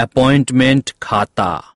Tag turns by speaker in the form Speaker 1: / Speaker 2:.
Speaker 1: appointment खाता